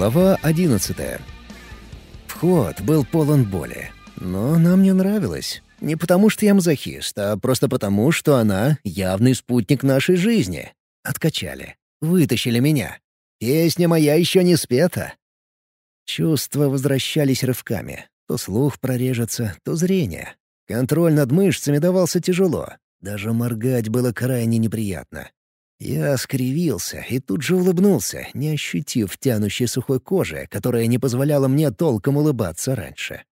Глава одиннадцатая. Вход был полон боли. Но она мне нравилась. Не потому, что я мазохист, а просто потому, что она — явный спутник нашей жизни. Откачали. Вытащили меня. Песня моя еще не спета. Чувства возвращались рывками. То слух прорежется, то зрение. Контроль над мышцами давался тяжело. Даже моргать было крайне неприятно. Я скривился и тут же улыбнулся, не ощутив тянущей сухой кожи, которая не позволяла мне толком улыбаться раньше.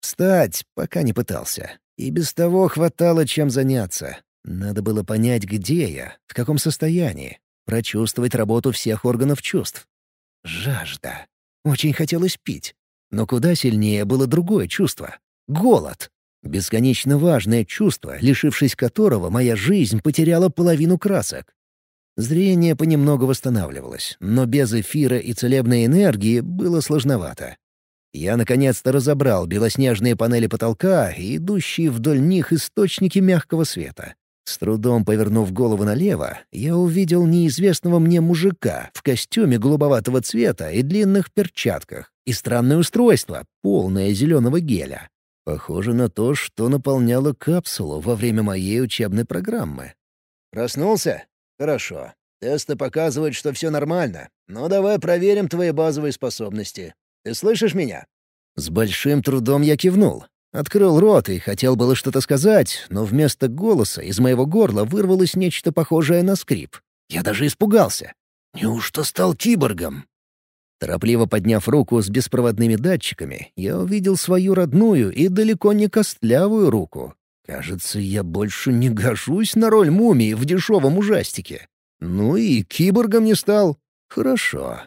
Встать пока не пытался. И без того хватало чем заняться. Надо было понять, где я, в каком состоянии, прочувствовать работу всех органов чувств. Жажда. Очень хотелось пить. Но куда сильнее было другое чувство — голод. Бесконечно важное чувство, лишившись которого моя жизнь потеряла половину красок. Зрение понемногу восстанавливалось, но без эфира и целебной энергии было сложновато. Я наконец-то разобрал белоснежные панели потолка и идущие вдоль них источники мягкого света. С трудом повернув голову налево, я увидел неизвестного мне мужика в костюме голубоватого цвета и длинных перчатках, и странное устройство, полное зеленого геля. Похоже на то, что наполняло капсулу во время моей учебной программы. «Проснулся?» «Хорошо. Тесты показывают, что все нормально. Но давай проверим твои базовые способности. Ты слышишь меня?» С большим трудом я кивнул. Открыл рот и хотел было что-то сказать, но вместо голоса из моего горла вырвалось нечто похожее на скрип. Я даже испугался. «Неужто стал киборгом?» Торопливо подняв руку с беспроводными датчиками, я увидел свою родную и далеко не костлявую руку. Кажется, я больше не гожусь на роль мумии в дешевом ужастике. Ну и киборгом не стал. Хорошо.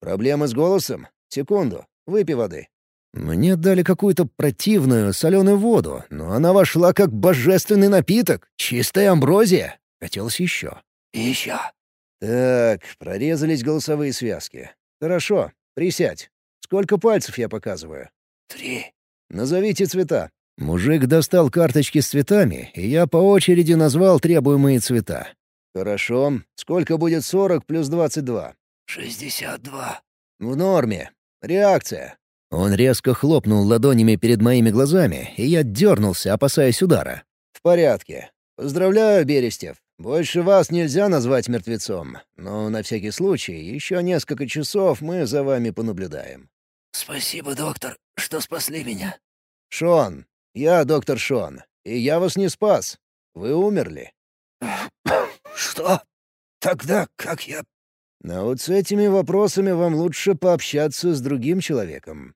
Проблемы с голосом? Секунду. Выпей воды. Мне дали какую-то противную соленую воду, но она вошла как божественный напиток. Чистая амброзия. Хотелось еще. еще. Так, прорезались голосовые связки. Хорошо, присядь. Сколько пальцев я показываю? Три. Назовите цвета. Мужик достал карточки с цветами, и я по очереди назвал требуемые цвета. «Хорошо. Сколько будет 40 плюс 22?» «62». «В норме. Реакция». Он резко хлопнул ладонями перед моими глазами, и я дернулся, опасаясь удара. «В порядке. Поздравляю, Берестев. Больше вас нельзя назвать мертвецом, но на всякий случай еще несколько часов мы за вами понаблюдаем». «Спасибо, доктор, что спасли меня». «Шон, я доктор Шон, и я вас не спас. Вы умерли». «Что? Тогда как я...» «Но вот с этими вопросами вам лучше пообщаться с другим человеком».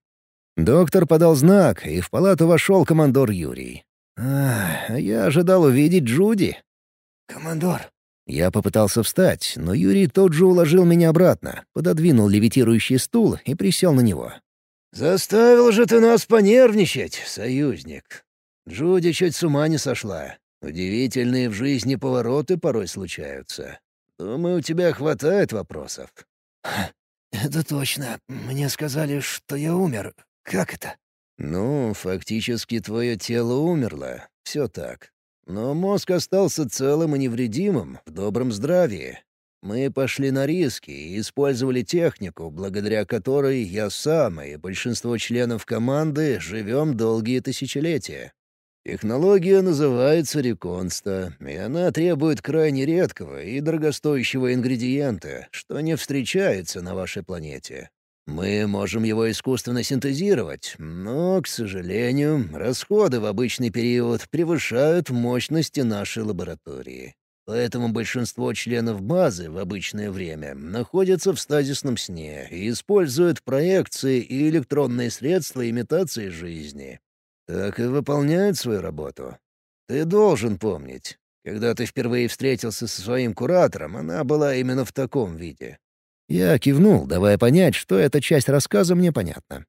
Доктор подал знак, и в палату вошел командор Юрий. «А, я ожидал увидеть Джуди». «Командор». Я попытался встать, но Юрий тот же уложил меня обратно, пододвинул левитирующий стул и присел на него. «Заставил же ты нас понервничать, союзник. Джуди чуть с ума не сошла. Удивительные в жизни повороты порой случаются. Думаю, у тебя хватает вопросов». «Это точно. Мне сказали, что я умер. Как это?» «Ну, фактически твое тело умерло. Все так. Но мозг остался целым и невредимым, в добром здравии. Мы пошли на риски и использовали технику, благодаря которой я сам и большинство членов команды живем долгие тысячелетия. Технология называется реконста, и она требует крайне редкого и дорогостоящего ингредиента, что не встречается на вашей планете. Мы можем его искусственно синтезировать, но, к сожалению, расходы в обычный период превышают мощности нашей лаборатории. Поэтому большинство членов базы в обычное время находятся в стазисном сне и используют проекции и электронные средства имитации жизни. Так и выполняют свою работу. Ты должен помнить, когда ты впервые встретился со своим куратором, она была именно в таком виде. Я кивнул, давая понять, что эта часть рассказа мне понятна.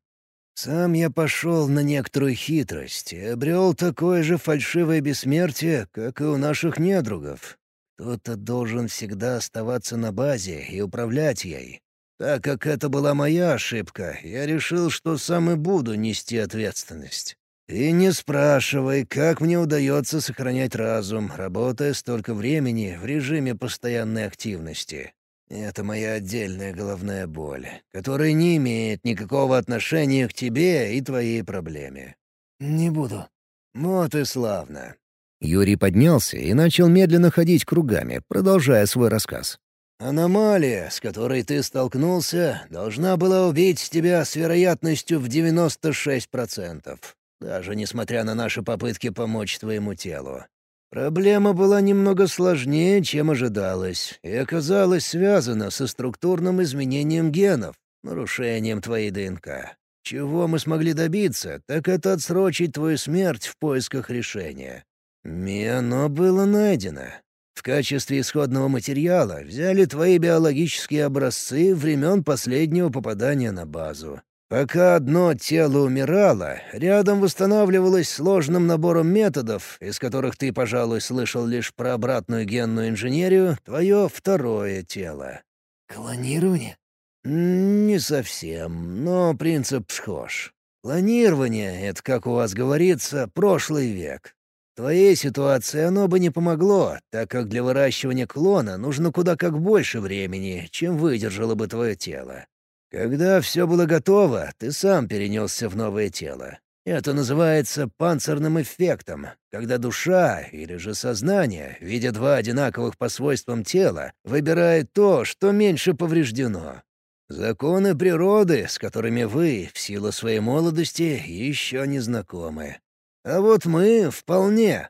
Сам я пошел на некоторую хитрость и обрел такое же фальшивое бессмертие, как и у наших недругов. Кто-то должен всегда оставаться на базе и управлять ей. Так как это была моя ошибка, я решил, что сам и буду нести ответственность. И не спрашивай, как мне удается сохранять разум, работая столько времени в режиме постоянной активности. Это моя отдельная головная боль, которая не имеет никакого отношения к тебе и твоей проблеме». «Не буду». «Вот и славно». Юрий поднялся и начал медленно ходить кругами, продолжая свой рассказ. «Аномалия, с которой ты столкнулся, должна была убить тебя с вероятностью в 96%, даже несмотря на наши попытки помочь твоему телу. Проблема была немного сложнее, чем ожидалось, и оказалась связана со структурным изменением генов, нарушением твоей ДНК. Чего мы смогли добиться, так это отсрочить твою смерть в поисках решения. И оно было найдено. В качестве исходного материала взяли твои биологические образцы времен последнего попадания на базу. Пока одно тело умирало, рядом восстанавливалось сложным набором методов, из которых ты, пожалуй, слышал лишь про обратную генную инженерию, твое второе тело. Клонирование? Не совсем, но принцип схож. Клонирование — это, как у вас говорится, прошлый век. Твоей ситуации оно бы не помогло, так как для выращивания клона нужно куда как больше времени, чем выдержало бы твое тело. Когда все было готово, ты сам перенесся в новое тело. Это называется панцирным эффектом, когда душа или же сознание, видя два одинаковых по свойствам тела, выбирает то, что меньше повреждено. Законы природы, с которыми вы, в силу своей молодости, еще не знакомы. А вот мы вполне.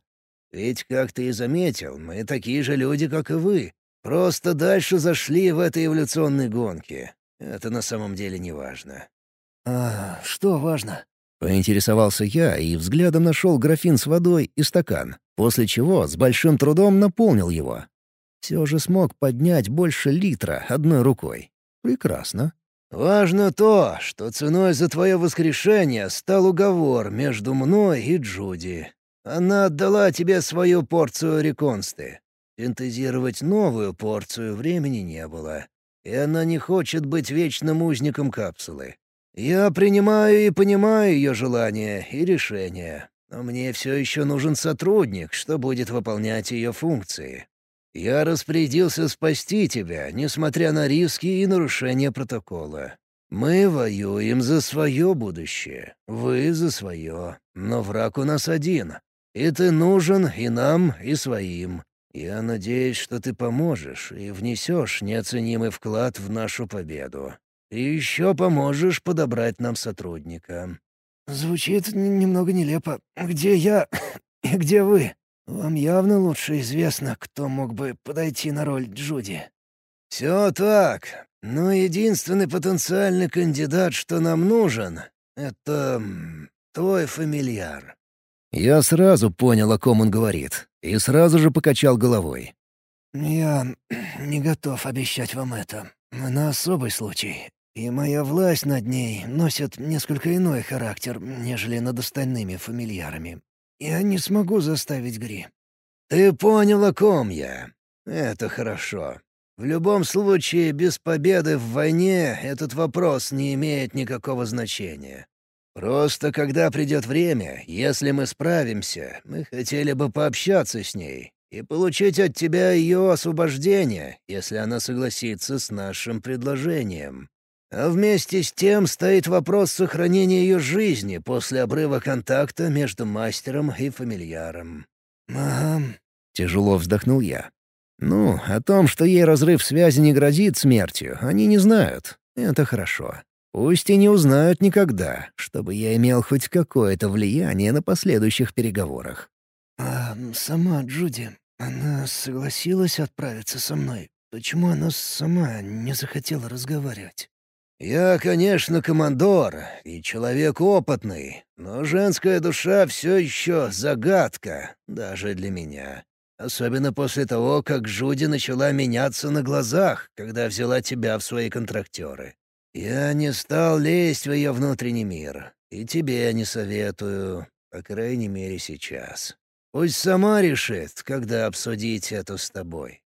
Ведь, как ты и заметил, мы такие же люди, как и вы. Просто дальше зашли в этой эволюционной гонке. Это на самом деле не важно. «А что важно?» Поинтересовался я и взглядом нашел графин с водой и стакан, после чего с большим трудом наполнил его. Все же смог поднять больше литра одной рукой. Прекрасно. «Важно то, что ценой за твое воскрешение стал уговор между мной и Джуди. Она отдала тебе свою порцию реконсты. Синтезировать новую порцию времени не было и она не хочет быть вечным узником капсулы. Я принимаю и понимаю ее желания и решения, но мне все еще нужен сотрудник, что будет выполнять ее функции. Я распорядился спасти тебя, несмотря на риски и нарушения протокола. Мы воюем за свое будущее, вы за свое, но враг у нас один. И ты нужен и нам, и своим. Я надеюсь, что ты поможешь и внесешь неоценимый вклад в нашу победу. И еще поможешь подобрать нам сотрудника». «Звучит немного нелепо. Где я и где вы? Вам явно лучше известно, кто мог бы подойти на роль Джуди». «Все так. Но единственный потенциальный кандидат, что нам нужен, — это твой фамильяр». Я сразу понял, о ком он говорит. И сразу же покачал головой. «Я не готов обещать вам это. На особый случай. И моя власть над ней носит несколько иной характер, нежели над остальными фамильярами. Я не смогу заставить Гри». «Ты понял, о ком я. Это хорошо. В любом случае, без победы в войне этот вопрос не имеет никакого значения. Просто когда придет время, если мы справимся, мы хотели бы пообщаться с ней и получить от тебя ее освобождение, если она согласится с нашим предложением. А вместе с тем стоит вопрос сохранения ее жизни после обрыва контакта между мастером и фамильяром». «Ага», — тяжело вздохнул я. «Ну, о том, что ей разрыв связи не грозит смертью, они не знают. Это хорошо. Пусть и не узнают никогда, чтобы я имел хоть какое-то влияние на последующих переговорах. «А сама Джуди, она согласилась отправиться со мной? Почему она сама не захотела разговаривать?» «Я, конечно, командор и человек опытный, но женская душа все еще загадка, даже для меня. Особенно после того, как Джуди начала меняться на глазах, когда взяла тебя в свои контрактеры. «Я не стал лезть в ее внутренний мир, и тебе не советую, по крайней мере сейчас. Пусть сама решит, когда обсудить это с тобой».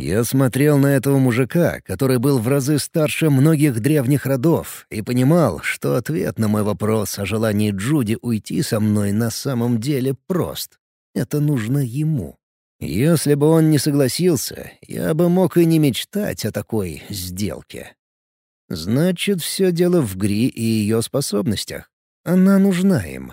Я смотрел на этого мужика, который был в разы старше многих древних родов, и понимал, что ответ на мой вопрос о желании Джуди уйти со мной на самом деле прост. Это нужно ему. Если бы он не согласился, я бы мог и не мечтать о такой сделке. Значит, все дело в Гри и ее способностях. Она нужна им.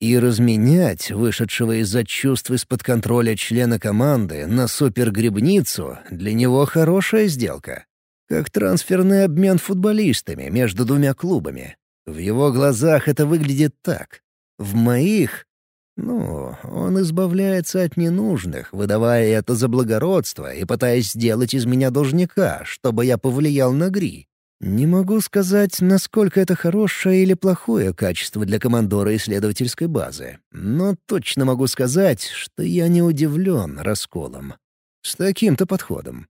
И разменять вышедшего из-за чувств из-под контроля члена команды на супергребницу для него хорошая сделка. Как трансферный обмен футболистами между двумя клубами. В его глазах это выглядит так. В моих ну, он избавляется от ненужных, выдавая это за благородство и пытаясь сделать из меня должника, чтобы я повлиял на Гри. Не могу сказать, насколько это хорошее или плохое качество для командора исследовательской базы, но точно могу сказать, что я не удивлен расколом. С таким-то подходом.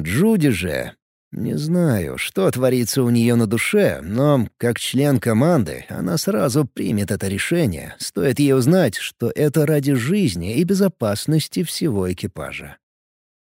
Джуди же не знаю, что творится у нее на душе, но, как член команды, она сразу примет это решение, стоит ей узнать, что это ради жизни и безопасности всего экипажа.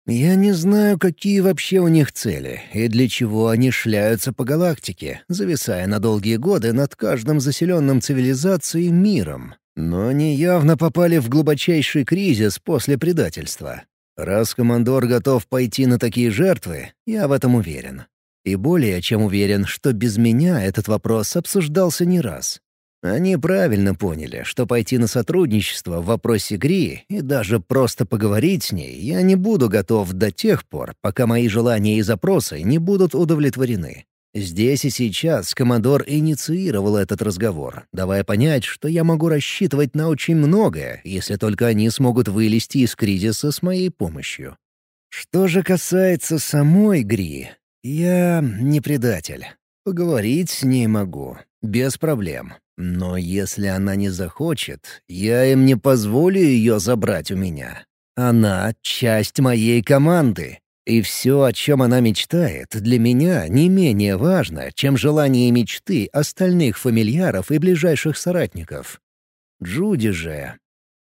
Я не знаю, какие вообще у них цели и для чего они шляются по галактике, зависая на долгие годы над каждым заселенным цивилизацией миром. Но они явно попали в глубочайший кризис после предательства. Раз командор готов пойти на такие жертвы, я в этом уверен. И более чем уверен, что без меня этот вопрос обсуждался не раз. Они правильно поняли, что пойти на сотрудничество в вопросе Гри и даже просто поговорить с ней я не буду готов до тех пор, пока мои желания и запросы не будут удовлетворены. Здесь и сейчас командор инициировал этот разговор, давая понять, что я могу рассчитывать на очень многое, если только они смогут вылезти из кризиса с моей помощью. Что же касается самой Гри, я не предатель. Поговорить с ней могу, без проблем. Но если она не захочет, я им не позволю ее забрать у меня. Она — часть моей команды, и все, о чем она мечтает, для меня не менее важно, чем желания и мечты остальных фамильяров и ближайших соратников. Джуди же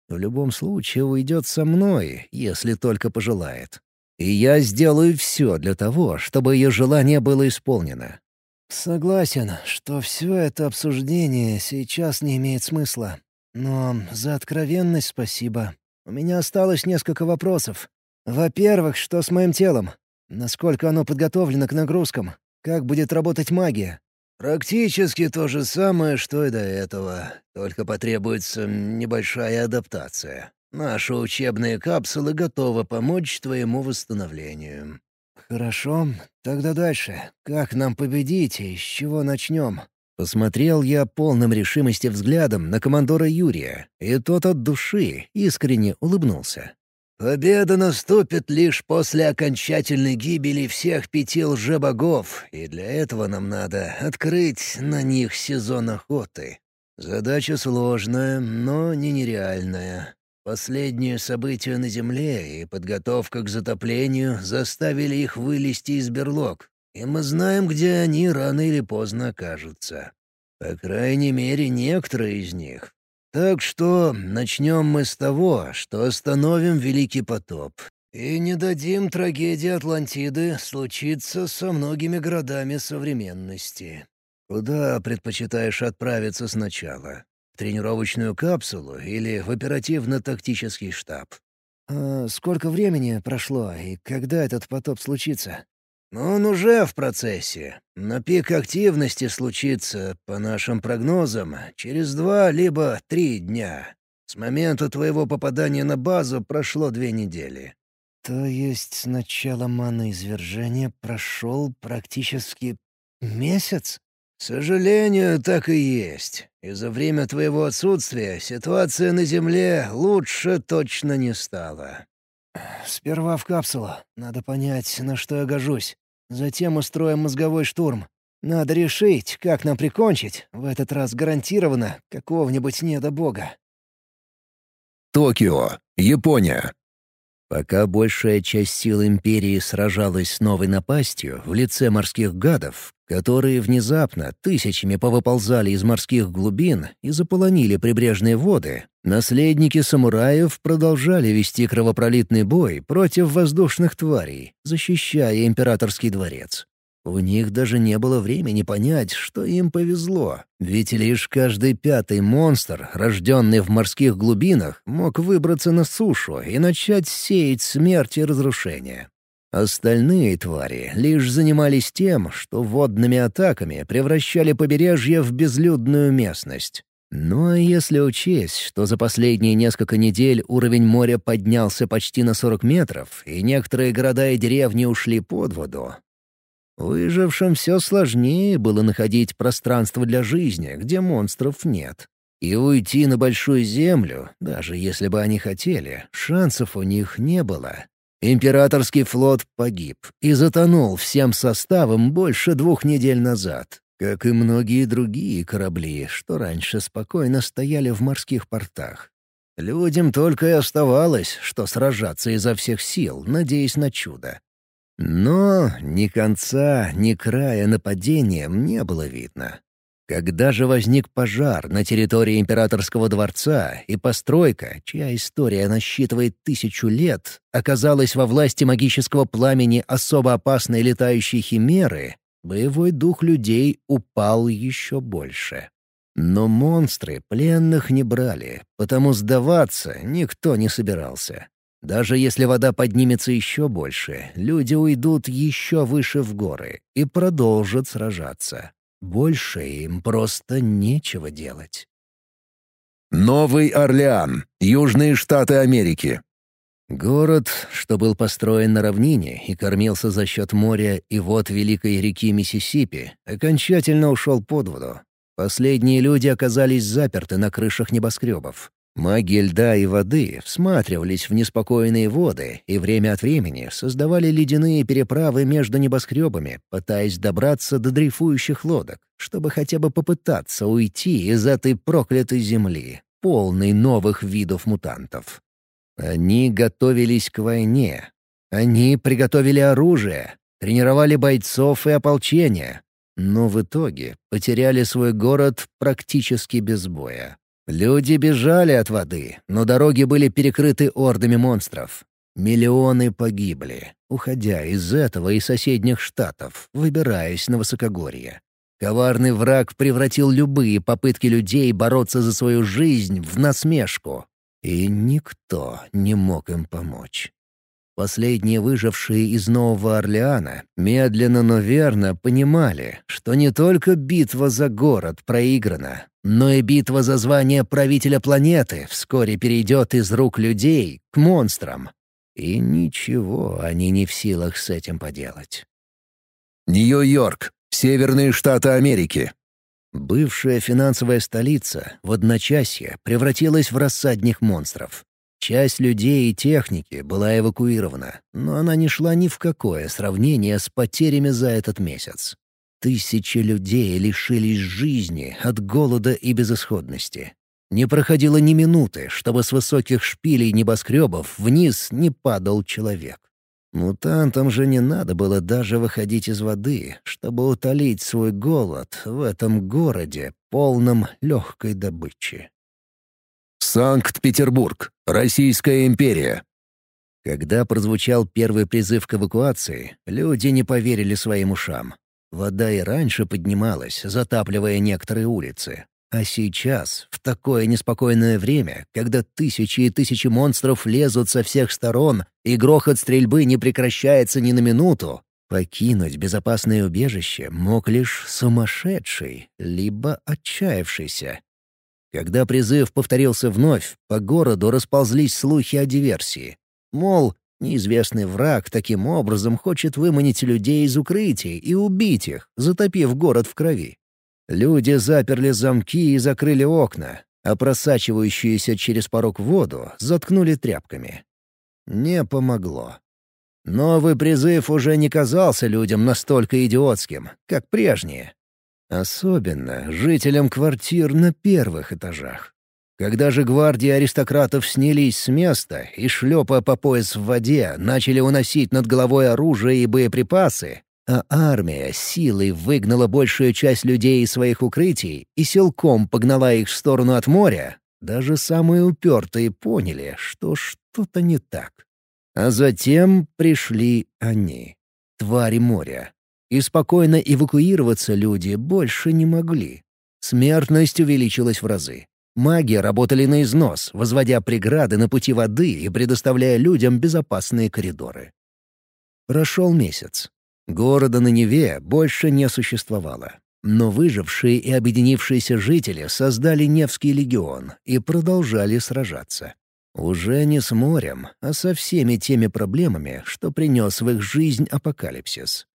в любом случае уйдет со мной, если только пожелает. И я сделаю все для того, чтобы ее желание было исполнено. Согласен, что все это обсуждение сейчас не имеет смысла. Но за откровенность спасибо. У меня осталось несколько вопросов. Во-первых, что с моим телом? Насколько оно подготовлено к нагрузкам? Как будет работать магия? Практически то же самое, что и до этого, только потребуется небольшая адаптация. Наши учебные капсулы готовы помочь твоему восстановлению. Хорошо, тогда дальше. Как нам победить и с чего начнем? Посмотрел я полным решимости взглядом на командора Юрия, и тот от души искренне улыбнулся. Победа наступит лишь после окончательной гибели всех пяти лжебогов, и для этого нам надо открыть на них сезон охоты. Задача сложная, но не нереальная. Последние события на Земле и подготовка к затоплению заставили их вылезти из берлог, и мы знаем, где они рано или поздно окажутся. По крайней мере, некоторые из них. Так что начнем мы с того, что остановим Великий потоп. И не дадим трагедии Атлантиды случиться со многими городами современности. Куда предпочитаешь отправиться сначала? В тренировочную капсулу или в оперативно-тактический штаб? А сколько времени прошло, и когда этот потоп случится? Он уже в процессе, но пик активности случится, по нашим прогнозам, через два либо три дня. С момента твоего попадания на базу прошло две недели. То есть с начала маноизвержения прошел практически месяц? К сожалению, так и есть. И за время твоего отсутствия ситуация на Земле лучше точно не стала. «Сперва в капсулу. Надо понять, на что я гожусь. Затем устроим мозговой штурм. Надо решить, как нам прикончить, в этот раз гарантированно, какого-нибудь недобога». Токио, Япония. Пока большая часть сил Империи сражалась с новой напастью в лице морских гадов, которые внезапно тысячами повыползали из морских глубин и заполонили прибрежные воды, наследники самураев продолжали вести кровопролитный бой против воздушных тварей, защищая императорский дворец. У них даже не было времени понять, что им повезло, ведь лишь каждый пятый монстр, рожденный в морских глубинах, мог выбраться на сушу и начать сеять смерть и разрушение. Остальные твари лишь занимались тем, что водными атаками превращали побережье в безлюдную местность. Ну а если учесть, что за последние несколько недель уровень моря поднялся почти на 40 метров, и некоторые города и деревни ушли под воду, Выжившим все сложнее было находить пространство для жизни, где монстров нет. И уйти на Большую Землю, даже если бы они хотели, шансов у них не было. Императорский флот погиб и затонул всем составом больше двух недель назад, как и многие другие корабли, что раньше спокойно стояли в морских портах. Людям только и оставалось, что сражаться изо всех сил, надеясь на чудо. Но ни конца, ни края нападениям не было видно. Когда же возник пожар на территории императорского дворца, и постройка, чья история насчитывает тысячу лет, оказалась во власти магического пламени особо опасной летающей химеры, боевой дух людей упал еще больше. Но монстры пленных не брали, потому сдаваться никто не собирался. Даже если вода поднимется еще больше, люди уйдут еще выше в горы и продолжат сражаться. Больше им просто нечего делать. Новый Орлеан, Южные Штаты Америки. Город, что был построен на равнине и кормился за счет моря и вод великой реки Миссисипи, окончательно ушел под воду. Последние люди оказались заперты на крышах небоскребов. Маги льда и воды всматривались в неспокойные воды и время от времени создавали ледяные переправы между небоскребами, пытаясь добраться до дрейфующих лодок, чтобы хотя бы попытаться уйти из этой проклятой земли, полной новых видов мутантов. Они готовились к войне. Они приготовили оружие, тренировали бойцов и ополчение, но в итоге потеряли свой город практически без боя. Люди бежали от воды, но дороги были перекрыты ордами монстров. Миллионы погибли, уходя из этого и соседних штатов, выбираясь на высокогорье. Коварный враг превратил любые попытки людей бороться за свою жизнь в насмешку. И никто не мог им помочь. Последние выжившие из Нового Орлеана медленно, но верно понимали, что не только битва за город проиграна, но и битва за звание правителя планеты вскоре перейдет из рук людей к монстрам. И ничего они не в силах с этим поделать. Нью-Йорк, Северные Штаты Америки. Бывшая финансовая столица в одночасье превратилась в рассадник монстров. Часть людей и техники была эвакуирована, но она не шла ни в какое сравнение с потерями за этот месяц. Тысячи людей лишились жизни от голода и безысходности. Не проходило ни минуты, чтобы с высоких шпилей небоскребов вниз не падал человек. Мутантам же не надо было даже выходить из воды, чтобы утолить свой голод в этом городе, полном легкой добычи. Санкт-Петербург, Российская империя. Когда прозвучал первый призыв к эвакуации, люди не поверили своим ушам. Вода и раньше поднималась, затапливая некоторые улицы. А сейчас, в такое неспокойное время, когда тысячи и тысячи монстров лезут со всех сторон, и грохот стрельбы не прекращается ни на минуту, покинуть безопасное убежище мог лишь сумасшедший, либо отчаявшийся. Когда призыв повторился вновь, по городу расползлись слухи о диверсии. Мол, Неизвестный враг таким образом хочет выманить людей из укрытий и убить их, затопив город в крови. Люди заперли замки и закрыли окна, а просачивающуюся через порог воду заткнули тряпками. Не помогло. Новый призыв уже не казался людям настолько идиотским, как прежние. Особенно жителям квартир на первых этажах. Когда же гвардии аристократов снялись с места и, шлепая по пояс в воде, начали уносить над головой оружие и боеприпасы, а армия силой выгнала большую часть людей из своих укрытий и силком погнала их в сторону от моря, даже самые упертые поняли, что что-то не так. А затем пришли они, твари моря. И спокойно эвакуироваться люди больше не могли. Смертность увеличилась в разы. Маги работали на износ, возводя преграды на пути воды и предоставляя людям безопасные коридоры. Прошел месяц. Города на Неве больше не существовало. Но выжившие и объединившиеся жители создали Невский легион и продолжали сражаться. Уже не с морем, а со всеми теми проблемами, что принес в их жизнь апокалипсис.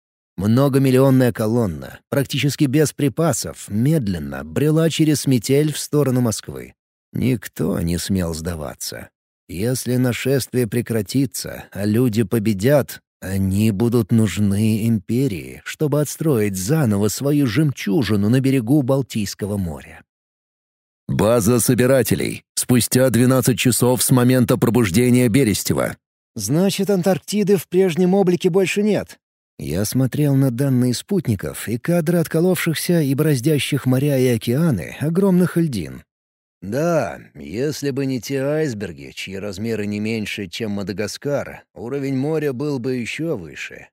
Многомиллионная колонна, практически без припасов, медленно брела через метель в сторону Москвы. Никто не смел сдаваться. Если нашествие прекратится, а люди победят, они будут нужны империи, чтобы отстроить заново свою жемчужину на берегу Балтийского моря. База собирателей. Спустя 12 часов с момента пробуждения Берестева. Значит, Антарктиды в прежнем облике больше нет. Я смотрел на данные спутников и кадры отколовшихся и бороздящих моря и океаны огромных льдин. Да, если бы не те айсберги, чьи размеры не меньше, чем Мадагаскар, уровень моря был бы еще выше.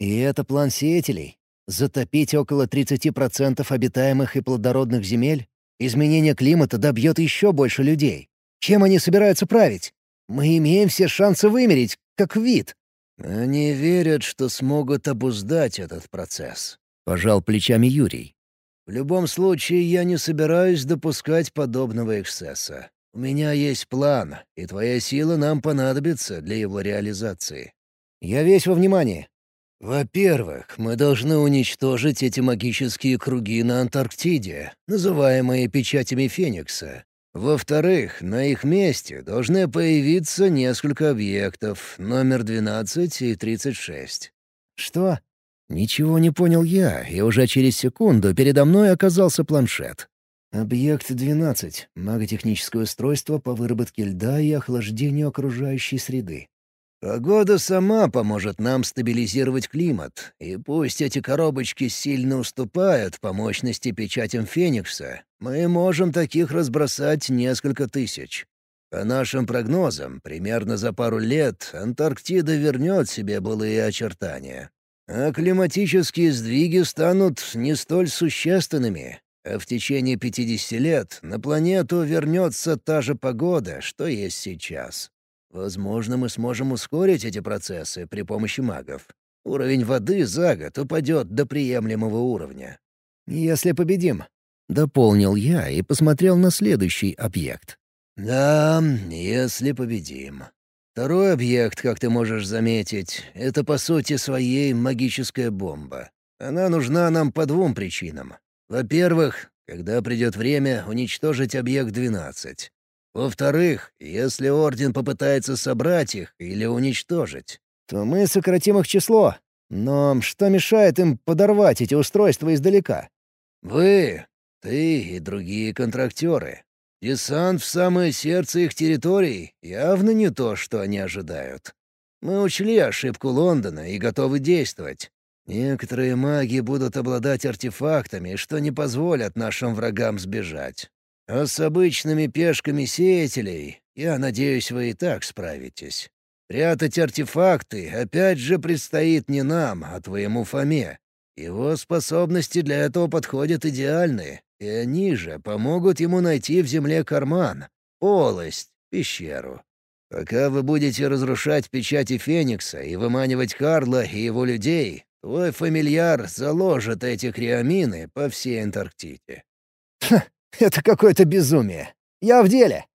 И это план сеятелей? Затопить около 30% обитаемых и плодородных земель? Изменение климата добьет еще больше людей. Чем они собираются править? Мы имеем все шансы вымереть, как вид. «Они верят, что смогут обуздать этот процесс», — пожал плечами Юрий. «В любом случае, я не собираюсь допускать подобного эксцесса. У меня есть план, и твоя сила нам понадобится для его реализации». «Я весь во внимании». «Во-первых, мы должны уничтожить эти магические круги на Антарктиде, называемые печатями Феникса. Во-вторых, на их месте должны появиться несколько объектов, номер 12 и 36. Что? Ничего не понял я, и уже через секунду передо мной оказался планшет. Объект 12. Маготехническое устройство по выработке льда и охлаждению окружающей среды. Погода сама поможет нам стабилизировать климат, и пусть эти коробочки сильно уступают по мощности печатям Феникса, мы можем таких разбросать несколько тысяч. По нашим прогнозам, примерно за пару лет Антарктида вернет себе былые очертания. А климатические сдвиги станут не столь существенными, а в течение 50 лет на планету вернется та же погода, что есть сейчас. Возможно, мы сможем ускорить эти процессы при помощи магов. Уровень воды за год упадет до приемлемого уровня. «Если победим», — дополнил я и посмотрел на следующий объект. «Да, если победим. Второй объект, как ты можешь заметить, это по сути своей магическая бомба. Она нужна нам по двум причинам. Во-первых, когда придет время уничтожить объект 12. Во-вторых, если Орден попытается собрать их или уничтожить, то мы сократим их число. Но что мешает им подорвать эти устройства издалека? Вы, ты и другие контрактеры. Десант в самое сердце их территорий явно не то, что они ожидают. Мы учли ошибку Лондона и готовы действовать. Некоторые маги будут обладать артефактами, что не позволят нашим врагам сбежать. А с обычными пешками сеятелей, я надеюсь, вы и так справитесь. Прятать артефакты опять же предстоит не нам, а твоему Фоме. Его способности для этого подходят идеальные, и они же помогут ему найти в земле карман, полость, пещеру. Пока вы будете разрушать печати Феникса и выманивать Карла и его людей, твой фамильяр заложит эти криамины по всей Антарктиде. Это какое-то безумие. Я в деле!»